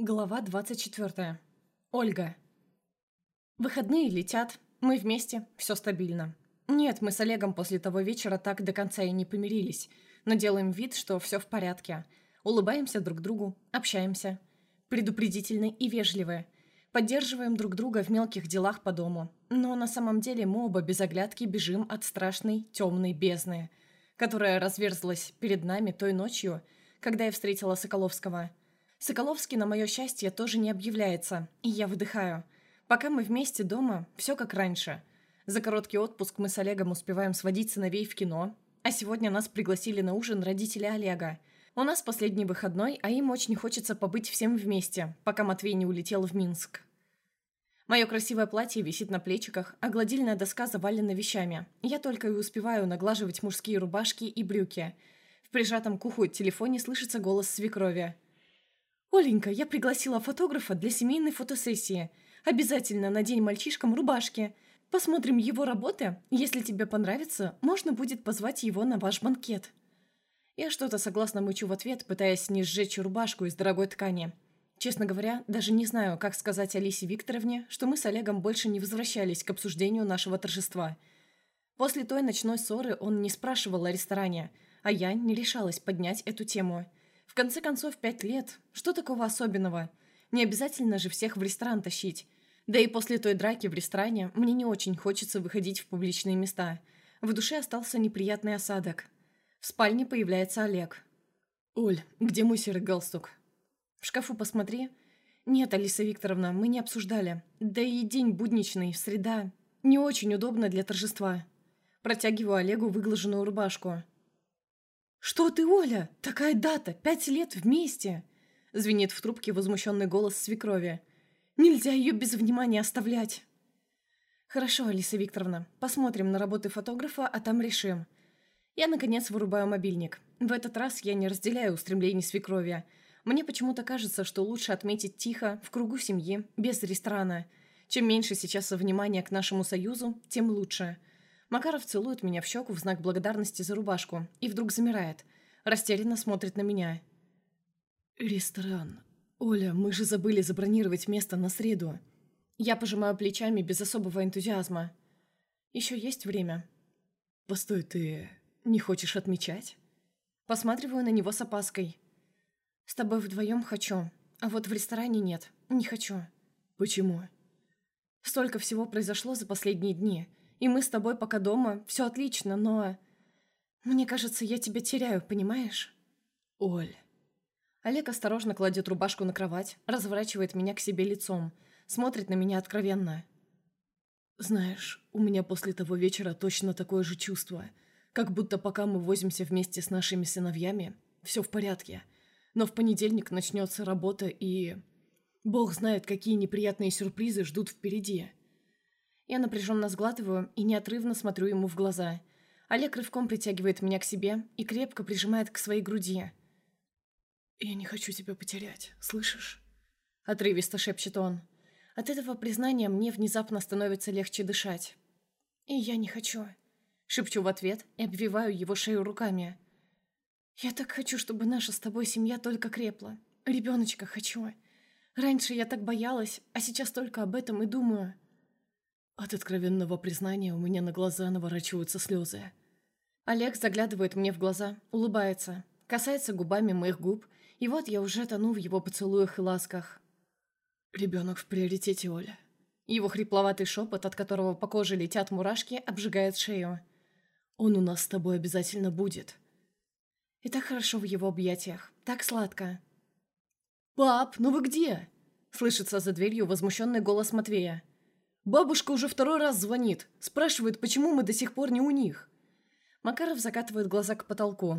Глава 24. Ольга. Выходные летят, мы вместе, все стабильно. Нет, мы с Олегом после того вечера так до конца и не помирились, но делаем вид, что все в порядке. Улыбаемся друг другу, общаемся. Предупредительны и вежливые. Поддерживаем друг друга в мелких делах по дому. Но на самом деле мы оба без оглядки бежим от страшной темной бездны, которая разверзлась перед нами той ночью, когда я встретила Соколовского – Соколовский, на мое счастье, тоже не объявляется, и я выдыхаю. Пока мы вместе дома, все как раньше. За короткий отпуск мы с Олегом успеваем сводить сыновей в кино, а сегодня нас пригласили на ужин родители Олега. У нас последний выходной, а им очень хочется побыть всем вместе, пока Матвей не улетел в Минск. Мое красивое платье висит на плечиках, а гладильная доска завалена вещами. Я только и успеваю наглаживать мужские рубашки и брюки. В прижатом к уху телефоне слышится голос свекрови – «Оленька, я пригласила фотографа для семейной фотосессии. Обязательно надень мальчишкам рубашки. Посмотрим его работы. Если тебе понравится, можно будет позвать его на ваш банкет». Я что-то согласно мычу в ответ, пытаясь не сжечь рубашку из дорогой ткани. Честно говоря, даже не знаю, как сказать Алисе Викторовне, что мы с Олегом больше не возвращались к обсуждению нашего торжества. После той ночной ссоры он не спрашивал о ресторане, а я не решалась поднять эту тему – конце концов, пять лет. Что такого особенного? Не обязательно же всех в ресторан тащить. Да и после той драки в ресторане мне не очень хочется выходить в публичные места. В душе остался неприятный осадок. В спальне появляется Олег. «Оль, где мой серый галстук?» «В шкафу посмотри». «Нет, Алиса Викторовна, мы не обсуждали. Да и день будничный, среда. Не очень удобно для торжества». Протягиваю Олегу выглаженную рубашку. «Что ты, Оля? Такая дата! Пять лет вместе!» Звенит в трубке возмущенный голос свекрови. «Нельзя ее без внимания оставлять!» «Хорошо, Алиса Викторовна, посмотрим на работы фотографа, а там решим». Я, наконец, вырубаю мобильник. В этот раз я не разделяю устремлений свекрови. Мне почему-то кажется, что лучше отметить тихо, в кругу семьи, без ресторана. Чем меньше сейчас внимания к нашему союзу, тем лучше. Макаров целует меня в щеку в знак благодарности за рубашку и вдруг замирает. Растерянно смотрит на меня. «Ресторан. Оля, мы же забыли забронировать место на среду». Я пожимаю плечами без особого энтузиазма. «Еще есть время». «Постой, ты не хочешь отмечать?» Посматриваю на него с опаской. «С тобой вдвоем хочу, а вот в ресторане нет, не хочу». «Почему?» «Столько всего произошло за последние дни» и мы с тобой пока дома, все отлично, но... Мне кажется, я тебя теряю, понимаешь? Оль. Олег осторожно кладет рубашку на кровать, разворачивает меня к себе лицом, смотрит на меня откровенно. Знаешь, у меня после того вечера точно такое же чувство, как будто пока мы возимся вместе с нашими сыновьями, все в порядке. Но в понедельник начнется работа и... Бог знает, какие неприятные сюрпризы ждут впереди. Я напряженно сглатываю и неотрывно смотрю ему в глаза. Олег рывком притягивает меня к себе и крепко прижимает к своей груди. «Я не хочу тебя потерять, слышишь?» Отрывисто шепчет он. От этого признания мне внезапно становится легче дышать. «И я не хочу», — шепчу в ответ и обвиваю его шею руками. «Я так хочу, чтобы наша с тобой семья только крепла. Ребеночка хочу. Раньше я так боялась, а сейчас только об этом и думаю». От откровенного признания у меня на глаза наворачиваются слезы. Олег заглядывает мне в глаза, улыбается, касается губами моих губ, и вот я уже тону в его поцелуях и ласках. «Ребенок в приоритете, Оля». Его хрипловатый шепот, от которого по коже летят мурашки, обжигает шею. «Он у нас с тобой обязательно будет». И так хорошо в его объятиях, так сладко. «Пап, ну вы где?» Слышится за дверью возмущенный голос Матвея. Бабушка уже второй раз звонит. Спрашивает, почему мы до сих пор не у них. Макаров закатывает глаза к потолку.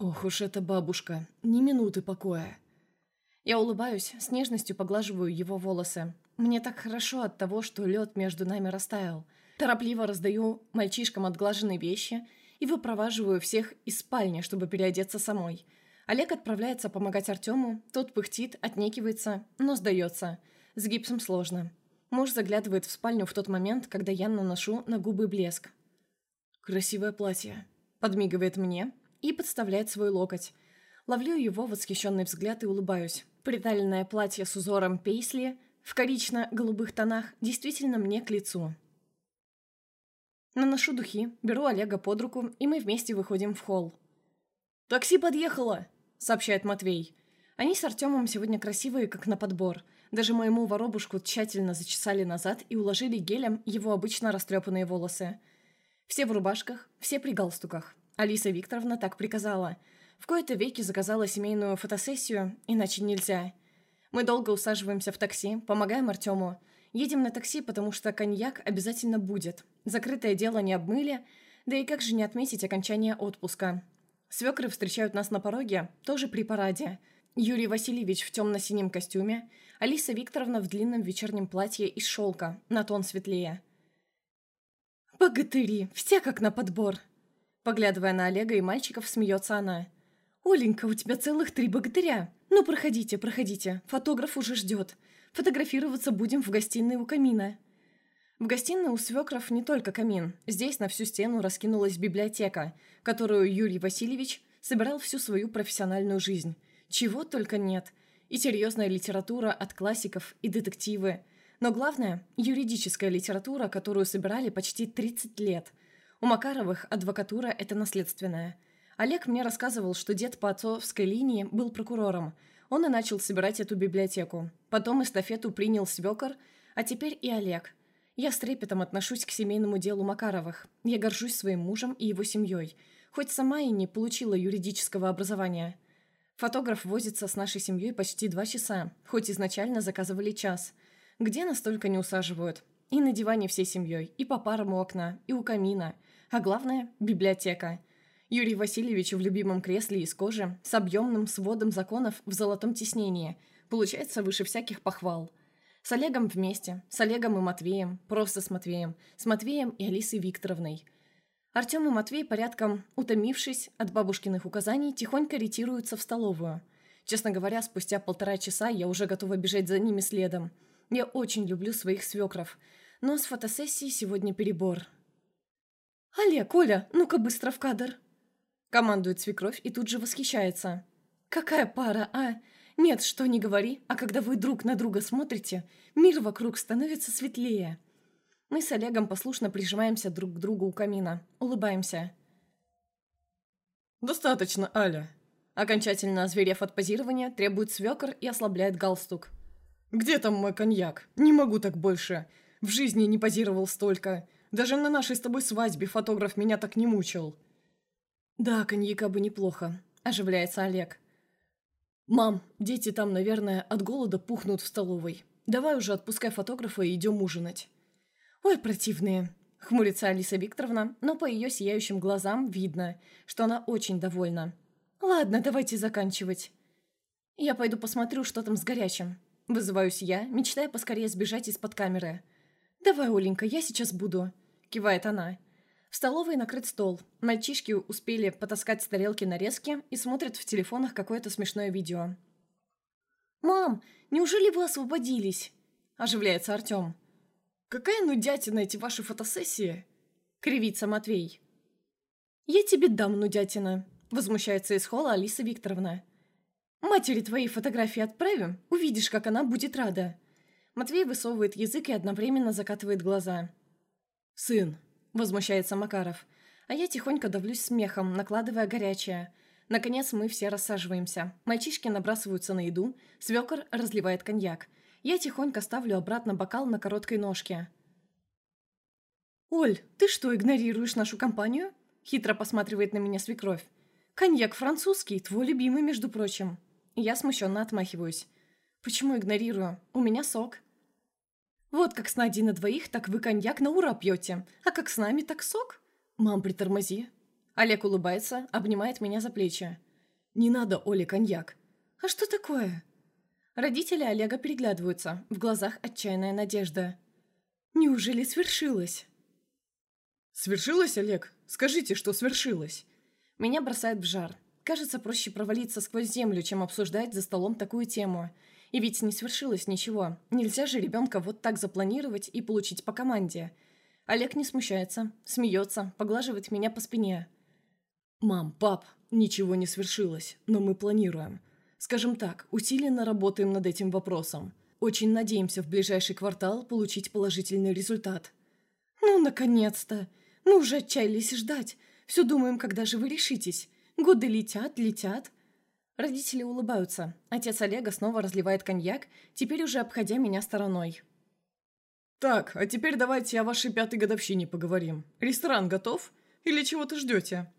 Ох уж эта бабушка. Ни минуты покоя. Я улыбаюсь, с нежностью поглаживаю его волосы. Мне так хорошо от того, что лед между нами растаял. Торопливо раздаю мальчишкам отглаженные вещи и выпроваживаю всех из спальни, чтобы переодеться самой. Олег отправляется помогать Артему, тот пыхтит, отнекивается, но сдается. С гипсом сложно. Муж заглядывает в спальню в тот момент, когда я наношу на губы блеск. «Красивое платье», — подмигивает мне и подставляет свой локоть. Ловлю его восхищенный взгляд и улыбаюсь. Приталенное платье с узором пейсли в корично-голубых тонах действительно мне к лицу. Наношу духи, беру Олега под руку, и мы вместе выходим в холл. «Такси подъехало!» — сообщает Матвей. Они с Артемом сегодня красивые, как на подбор. Даже моему воробушку тщательно зачесали назад и уложили гелем его обычно растрепанные волосы. Все в рубашках, все при галстуках. Алиса Викторовна так приказала. В кои-то веки заказала семейную фотосессию, иначе нельзя. Мы долго усаживаемся в такси, помогаем Артему. Едем на такси, потому что коньяк обязательно будет. Закрытое дело не обмыли, да и как же не отметить окончание отпуска. Свекры встречают нас на пороге, тоже при параде. Юрий Васильевич в темно-синем костюме, Алиса Викторовна в длинном вечернем платье из шелка, на тон светлее. «Богатыри! Все как на подбор!» Поглядывая на Олега и мальчиков, смеется она. «Оленька, у тебя целых три богатыря! Ну, проходите, проходите, фотограф уже ждет. Фотографироваться будем в гостиной у камина». В гостиной у свекров не только камин. Здесь на всю стену раскинулась библиотека, которую Юрий Васильевич собирал всю свою профессиональную жизнь. Чего только нет. И серьезная литература от классиков, и детективы. Но главное – юридическая литература, которую собирали почти 30 лет. У Макаровых адвокатура – это наследственная. Олег мне рассказывал, что дед по отцовской линии был прокурором. Он и начал собирать эту библиотеку. Потом эстафету принял свекор, а теперь и Олег. Я с трепетом отношусь к семейному делу Макаровых. Я горжусь своим мужем и его семьей. Хоть сама и не получила юридического образования. Фотограф возится с нашей семьей почти два часа, хоть изначально заказывали час – где нас только не усаживают. И на диване всей семьей, и по парам у окна, и у камина. А главное – библиотека. Юрий Васильевич в любимом кресле из кожи, с объемным сводом законов в золотом тиснении. Получается выше всяких похвал. С Олегом вместе, с Олегом и Матвеем, просто с Матвеем, с Матвеем и Алисой Викторовной. Артем и Матвей, порядком утомившись от бабушкиных указаний, тихонько ретируются в столовую. Честно говоря, спустя полтора часа я уже готова бежать за ними следом – я очень люблю своих свекров, но с фотосессией сегодня перебор. «Олег, Оля, ну-ка быстро в кадр!» Командует свекровь и тут же восхищается. «Какая пара, а? Нет, что не говори, а когда вы друг на друга смотрите, мир вокруг становится светлее». Мы с Олегом послушно прижимаемся друг к другу у камина, улыбаемся. «Достаточно, Аля!» Окончательно озверев от позирования, требует свекор и ослабляет галстук. «Где там мой коньяк? Не могу так больше. В жизни не позировал столько. Даже на нашей с тобой свадьбе фотограф меня так не мучил». «Да, коньяка бы неплохо», – оживляется Олег. «Мам, дети там, наверное, от голода пухнут в столовой. Давай уже отпускай фотографа и идем ужинать». «Ой, противные», – хмурится Алиса Викторовна, но по ее сияющим глазам видно, что она очень довольна. «Ладно, давайте заканчивать. Я пойду посмотрю, что там с горячим. Вызываюсь я, мечтая поскорее сбежать из-под камеры. «Давай, Оленька, я сейчас буду», — кивает она. В столовой накрыт стол. Мальчишки успели потаскать с тарелки нарезки и смотрят в телефонах какое-то смешное видео. «Мам, неужели вы освободились?» – оживляется Артем. «Какая нудятина эти ваши фотосессии?» – кривится Матвей. «Я тебе дам нудятина», – возмущается из холла Алиса Викторовна. Матери твои фотографии отправим, увидишь, как она будет рада». Матвей высовывает язык и одновременно закатывает глаза. «Сын», — возмущается Макаров. А я тихонько давлюсь смехом, накладывая горячее. Наконец мы все рассаживаемся. Мальчишки набрасываются на еду, свекор разливает коньяк. Я тихонько ставлю обратно бокал на короткой ножке. «Оль, ты что, игнорируешь нашу компанию?» Хитро посматривает на меня свекровь. «Коньяк французский, твой любимый, между прочим». Я смущенно отмахиваюсь. «Почему игнорирую? У меня сок». «Вот как с Надей на двоих, так вы коньяк на ура пьете. А как с нами, так сок?» «Мам, притормози». Олег улыбается, обнимает меня за плечи. «Не надо, Оле, коньяк». «А что такое?» Родители Олега переглядываются, в глазах отчаянная надежда. «Неужели свершилось?» «Свершилось, Олег? Скажите, что свершилось?» Меня бросает в жар. Кажется, проще провалиться сквозь землю, чем обсуждать за столом такую тему. И ведь не свершилось ничего. Нельзя же ребенка вот так запланировать и получить по команде. Олег не смущается, смеется, поглаживает меня по спине. «Мам, пап, ничего не свершилось, но мы планируем. Скажем так, усиленно работаем над этим вопросом. Очень надеемся в ближайший квартал получить положительный результат. Ну, наконец-то! Мы уже отчаялись ждать. Все думаем, когда же вы решитесь. Годы летят, летят. Родители улыбаются. Отец Олега снова разливает коньяк, теперь уже обходя меня стороной. «Так, а теперь давайте о вашей пятой годовщине поговорим. Ресторан готов? Или чего-то ждете?»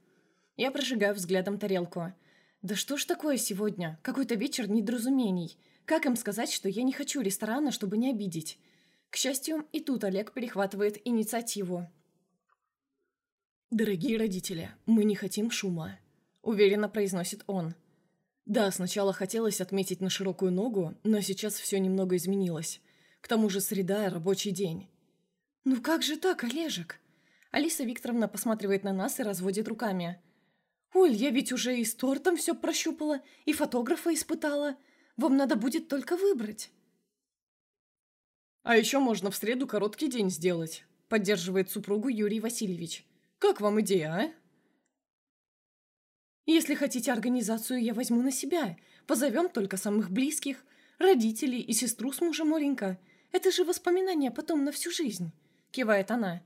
Я прожигаю взглядом тарелку. «Да что ж такое сегодня? Какой-то вечер недоразумений. Как им сказать, что я не хочу ресторана, чтобы не обидеть?» К счастью, и тут Олег перехватывает инициативу. «Дорогие родители, мы не хотим шума», — уверенно произносит он. «Да, сначала хотелось отметить на широкую ногу, но сейчас все немного изменилось. К тому же среда – рабочий день. «Ну как же так, Олежек?» Алиса Викторовна посматривает на нас и разводит руками. «Оль, я ведь уже и с тортом все прощупала, и фотографа испытала. Вам надо будет только выбрать». «А еще можно в среду короткий день сделать», – поддерживает супругу Юрий Васильевич. «Как вам идея, а?» «Если хотите организацию, я возьму на себя. Позовем только самых близких, родителей и сестру с мужем Оленька. Это же воспоминания потом на всю жизнь», — кивает она.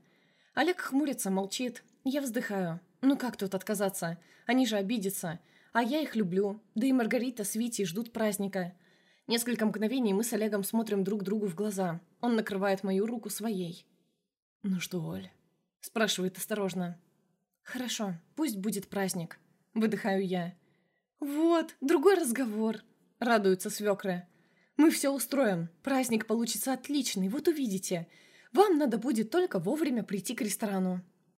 Олег хмурится, молчит. Я вздыхаю. Ну как тут отказаться? Они же обидятся. А я их люблю. Да и Маргарита с Витей ждут праздника. Несколько мгновений мы с Олегом смотрим друг другу в глаза. Он накрывает мою руку своей. «Ну что, Оль?» – спрашивает осторожно. «Хорошо, пусть будет праздник», – выдыхаю я. «Вот, другой разговор», – радуются свекры. Мы все устроим. Праздник получится отличный, вот увидите. Вам надо будет только вовремя прийти к ресторану.